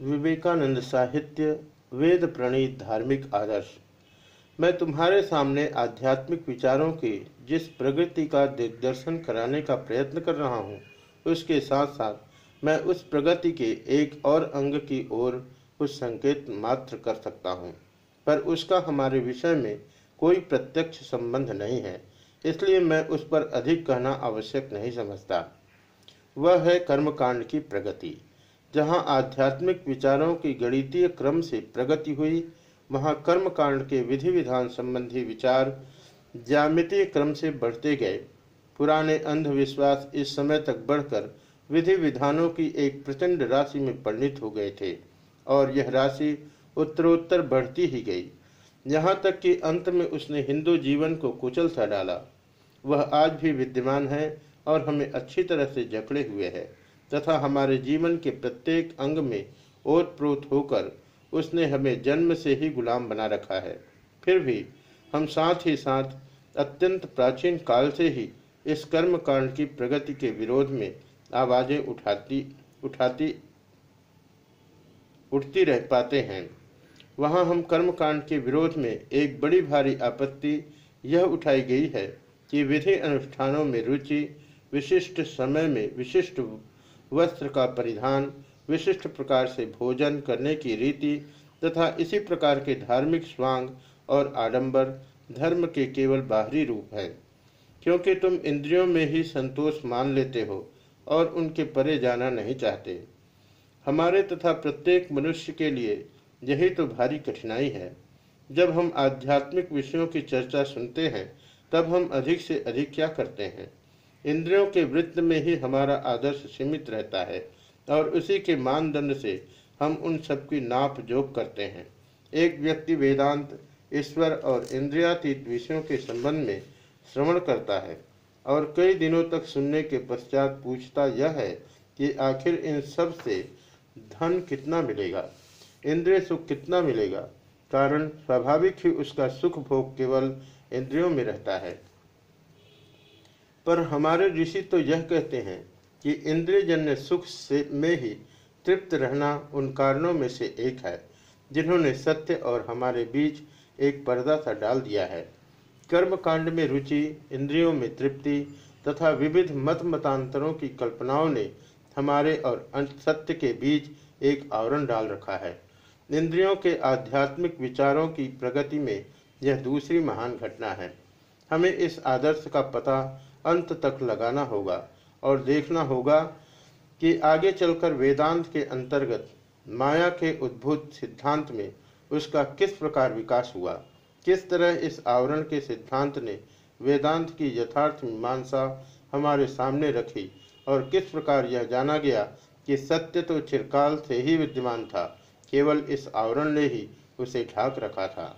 विवेकानंद साहित्य, वेद प्रणीत धार्मिक आदर्श। मैं तुम्हारे सामने आध्यात्मिक विचारों के जिस प्रगति का दिग्दर्शन कराने का प्रयत्न कर रहा हूँ, उसके साथ साथ मैं उस प्रगति के एक और अंग की ओर कुछ संकेत मात्र कर सकता हूँ, पर उसका हमारे विषय में कोई प्रत्यक्ष संबंध नहीं है, इसलिए मैं उस पर अधिक कहना आवश्यक नहीं समझता। वह है कर्मकांड की प्रगति। जहाँ आध्यात्मिक विचारों की गणितीय क्रम से प्रगति हुई, वहाँ कर्मकांड के विधि विधान संबंधी विचार ज्यामितीय क्रम से बढ़ते गए। पुराने अंधविश्वास इस समय तक बढ़कर विधि विधानों की एक प्रचंड राशि में परिणित हो गए थे, और यह राशि उत्तरोत्तर बढ़ती ही गई। यहाँ तक कि अंत में उसने हिंदू जीवन को कुचल सा डाला। वह आज भी विद्यमान है और हमें अच्छी तरह से जकड़े हुए है। तथा हमारे जीवन के प्रत्येक अंग में ओतप्रोत होकर उसने हमें जन्म से ही गुलाम बना रखा है। फिर भी हम साथ ही साथ अत्यंत प्राचीन काल से ही इस कर्म कांड की प्रगति के विरोध में आवाज़ें उठाती उठाती, उठती रह पाते हैं। वहाँ हम कर्मकांड के विरोध में एक बड़ी भारी आपत्ति यह उठाई गई है कि विधि अनुष्ठानों में रुचि, विशिष्ट समय में विशिष्ट वस्त्र का परिधान, विशिष्ट प्रकार से भोजन करने की रीति तथा इसी प्रकार के धार्मिक स्वांग और आडंबर धर्म के केवल बाहरी रूप है। क्योंकि तुम इंद्रियों में ही संतोष मान लेते हो और उनके परे जाना नहीं चाहते। हमारे तथा प्रत्येक मनुष्य के लिए यही तो भारी कठिनाई है। जब हम आध्यात्मिक विषयों की चर्चा सुनते हैं, तब हम अधिक से अधिक क्या करते हैं? इंद्रियों के वृत्त में ही हमारा आदर्श सीमित रहता है और उसी के मानदंड से हम उन सबकी नाप जोक करते हैं। एक व्यक्ति वेदांत, ईश्वर और इंद्रियातीत विषयों के संबंध में श्रवण करता है और कई दिनों तक सुनने के पश्चात पूछता यह है कि आखिर इन सबसे धन कितना मिलेगा? इंद्रिय सुख कितना मिलेगा? कारण स्वाभाविक ही उसका सुख भोग केवल इंद्रियों में रहता है। पर हमारे ऋषि तो यह कहते हैं कि इंद्रियजन्य सुख से में ही तृप्त रहना उन कारणों में से एक है, जिन्होंने सत्य और हमारे बीच एक पर्दा सा डाल दिया है। कर्म कांड में रुचि, इंद्रियों में तृप्ति तथा विविध मत मतांतरों की कल्पनाओं ने हमारे और सत्य के बीच एक आवरण डाल रखा है। इंद्रियों के आध्यात्मिक विचारों की प्रगति में यह दूसरी महान घटना है। हमें इस आदर्श का पता अंत तक लगाना होगा और देखना होगा कि आगे चलकर वेदांत के अंतर्गत, माया के उद्भूत सिद्धांत में उसका किस प्रकार विकास हुआ, किस तरह इस आवरण के सिद्धांत ने वेदांत की यथार्थ मीमांसा हमारे सामने रखी और किस प्रकार यह जाना गया कि सत्य तो चिरकाल से ही विद्यमान था, केवल इस आवरण ने ही उसे ढाक रखा था।